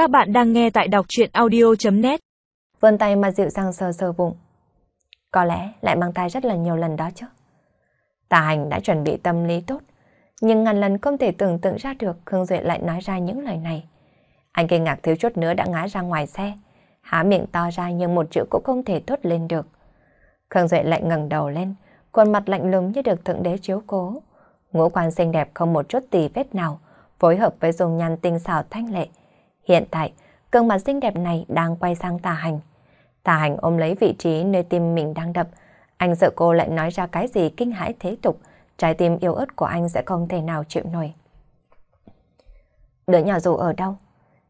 Các bạn đang nghe tại đọc truyện audio.net Vươn tay mà dịu dàng sờ sờ bụng. Có lẽ lại mang thai rất là nhiều lần đó chứ. Tà hành đã chuẩn bị tâm lý tốt, nhưng ngàn lần không thể tưởng tượng ra được Khương Duệ lại nói ra những lời này. Anh kinh ngạc thiếu chút nữa đã ngã ra ngoài xe, há miệng to ra nhưng một chữ cũng không thể thốt lên được. Khương Duệ lại ngẩng đầu lên, khuôn mặt lạnh lùng như được thượng đế chiếu cố. Ngũ quan xinh đẹp không một chút tì vết nào, phối hợp với dung nhan tinh xảo thanh lệ. Hiện tại, gương mặt xinh đẹp này đang quay sang tà hành. Tà hành ôm lấy vị trí nơi tim mình đang đập. Anh sợ cô lại nói ra cái gì kinh hãi thế tục, trái tim yêu ớt của anh sẽ không thể nào chịu nổi. Đứa nhỏ dù ở đâu,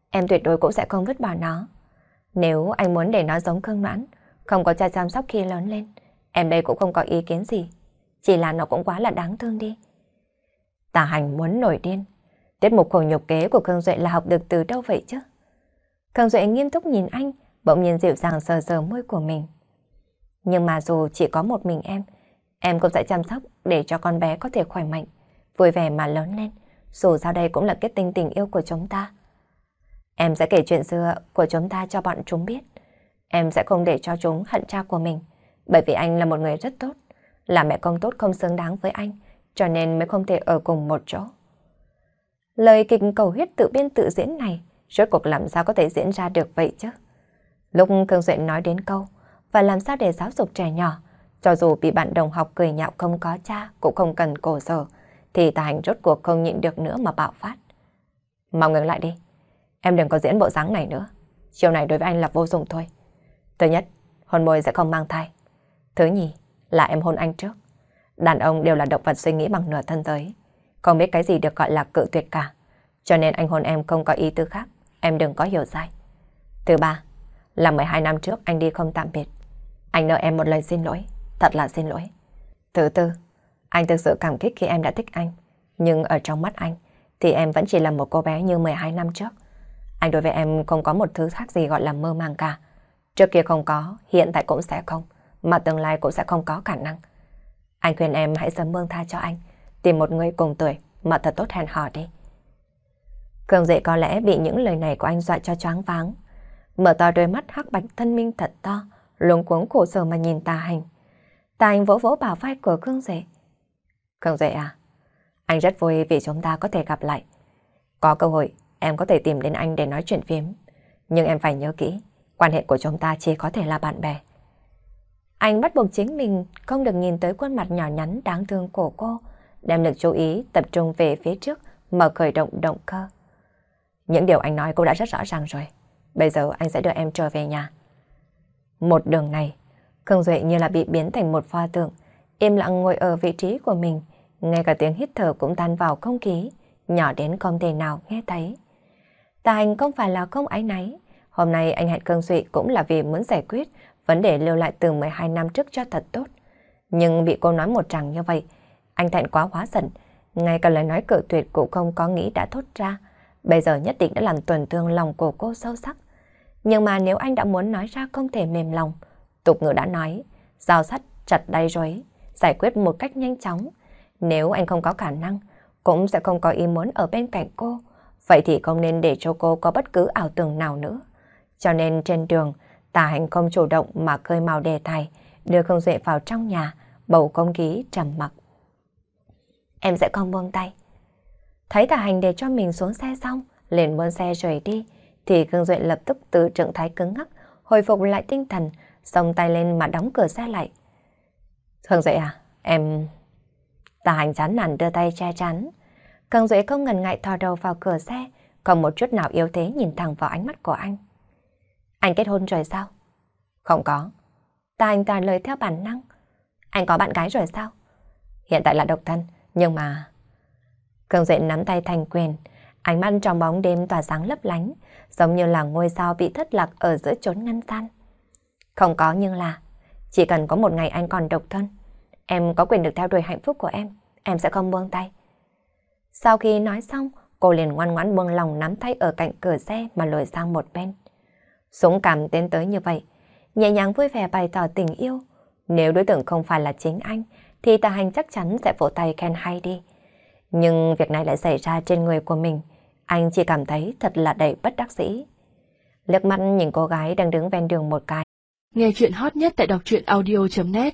em tuyệt đối cũng sẽ không vứt bỏ nó. Nếu anh muốn để nó giống Khương mãn, không có cha chăm sóc khi lớn lên, em đây cũng không có ý kiến gì. Chỉ là nó cũng quá là đáng thương đi. Tà hành muốn nổi điên. Tiết mục khổ nhục kế của Khương Duệ là học được từ đâu vậy chứ? Khương Duệ nghiêm túc nhìn anh, bỗng nhiên dịu dàng sờ sờ môi của mình. Nhưng mà dù chỉ có một mình em, em cũng sẽ chăm sóc để cho con bé có thể khỏe mạnh, vui vẻ mà lớn lên. Dù sao đây cũng là kết tinh tình yêu của chúng ta. Em sẽ kể chuyện xưa của chúng ta cho bọn chúng biết. Em sẽ không để cho chúng hận cha của mình, bởi vì anh là một người rất tốt, là mẹ con tốt không xứng đáng với anh, cho nên mới không thể ở cùng một chỗ. Lời kịch cầu huyết tự biên tự diễn này, rốt cuộc làm sao có thể diễn ra được vậy chứ? Lúc Cương Duệ nói đến câu, và làm sao để giáo dục trẻ nhỏ, cho dù bị bạn đồng học cười nhạo không có cha, cũng không cần cổ sở, thì tà hành rốt cuộc không nhịn được nữa mà bạo phát. Mau ngừng lại đi, em đừng có diễn bộ dáng này nữa. Chiều này đối với anh là vô dụng thôi. Thứ nhất, hôn môi sẽ không mang thai. Thứ nhì, là em hôn anh trước. Đàn ông đều là động vật suy nghĩ bằng nửa thân giới. Không biết cái gì được gọi là cự tuyệt cả. Cho nên anh hôn em không có ý tư khác. Em đừng có hiểu sai. Thứ ba, là 12 năm trước anh đi không tạm biệt. Anh nợ em một lời xin lỗi. Thật là xin lỗi. Thứ tư, anh thực sự cảm kích khi em đã thích anh. Nhưng ở trong mắt anh, thì em vẫn chỉ là một cô bé như 12 năm trước. Anh đối với em không có một thứ khác gì gọi là mơ màng cả. Trước kia không có, hiện tại cũng sẽ không, mà tương lai cũng sẽ không có khả năng. Anh khuyên em hãy sớm buông tha cho anh, tìm một người cùng tuổi mà thật tốt hẹn hò đi. Khương dậy có lẽ bị những lời này của anh dọa cho choáng váng. Mở to đôi mắt hắc bạch thân minh thật to, luống cuống khổ sở mà nhìn tà hành. Tà hành vỗ vỗ bảo vai của Cương Dệ. Cương Dệ à, anh rất vui vì chúng ta có thể gặp lại. Có cơ hội, em có thể tìm đến anh để nói chuyện phiếm. Nhưng em phải nhớ kỹ, quan hệ của chúng ta chỉ có thể là bạn bè. Anh bắt buộc chính mình không được nhìn tới khuôn mặt nhỏ nhắn đáng thương của cô, đem lực chú ý tập trung về phía trước, mở khởi động động cơ. Những điều anh nói cũng đã rất rõ ràng rồi. Bây giờ anh sẽ đưa em trở về nhà. Một đường này, Khương Duệ như là bị biến thành một pho tượng, im lặng ngồi ở vị trí của mình, ngay cả tiếng hít thở cũng tan vào không khí, nhỏ đến không thể nào nghe thấy. Tà anh không phải là không ái náy, hôm nay anh hẹn Khương Duệ cũng là vì muốn giải quyết vấn đề lưu lại từ 12 năm trước cho thật tốt. Nhưng bị cô nói một tràng như vậy, anh thẹn quá hóa giận, ngay cả lời nói cự tuyệt cũng không có nghĩ đã thốt ra. Bây giờ nhất định đã làm tổn thương lòng của cô sâu sắc. Nhưng mà nếu anh đã muốn nói ra không thể mềm lòng, tục ngữ đã nói, giao sắt chặt đay rối, giải quyết một cách nhanh chóng. Nếu anh không có khả năng, cũng sẽ không có ý muốn ở bên cạnh cô, vậy thì không nên để cho cô có bất cứ ảo tưởng nào nữa. Cho nên trên đường, Tà hành không chủ động mà khơi màu đề tài, đưa không duệ vào trong nhà, bầu không khí trầm mặc. Em sẽ không buông tay. Thấy tà hành để cho mình xuống xe xong, liền muốn xe rời đi, thì Khương Duệ lập tức từ trạng thái cứng ngắc, hồi phục lại tinh thần, xông tay lên mà đóng cửa xe lại. Khương Duệ à, em... Tà hành chán nản đưa tay che chắn. Khương Duệ không ngần ngại thò đầu vào cửa xe, còn một chút nào yếu thế nhìn thẳng vào ánh mắt của anh. Anh kết hôn rồi sao? Không có. Ta anh ta lời theo bản năng. Anh có bạn gái rồi sao? Hiện tại là độc thân, nhưng mà... Cường Duệ nắm tay thành quyền, ánh mắt trong bóng đêm tỏa sáng lấp lánh, giống như là ngôi sao bị thất lạc ở giữa chốn ngăn tan. Không có nhưng là, chỉ cần có một ngày anh còn độc thân, em có quyền được theo đuổi hạnh phúc của em, em sẽ không buông tay. Sau khi nói xong, cô liền ngoan ngoãn buông lòng nắm tay ở cạnh cửa xe mà lùi sang một bên. Dũng cảm tiến tới như vậy, nhẹ nhàng vui vẻ bày tỏ tình yêu. Nếu đối tượng không phải là chính anh, thì tà hành chắc chắn sẽ vỗ tay khen hay đi. Nhưng việc này lại xảy ra trên người của mình, anh chỉ cảm thấy thật là đầy bất đắc dĩ. liếc mắt nhìn cô gái đang đứng ven đường một cái. Nghe chuyện hot nhất tại đọc truyện audio.net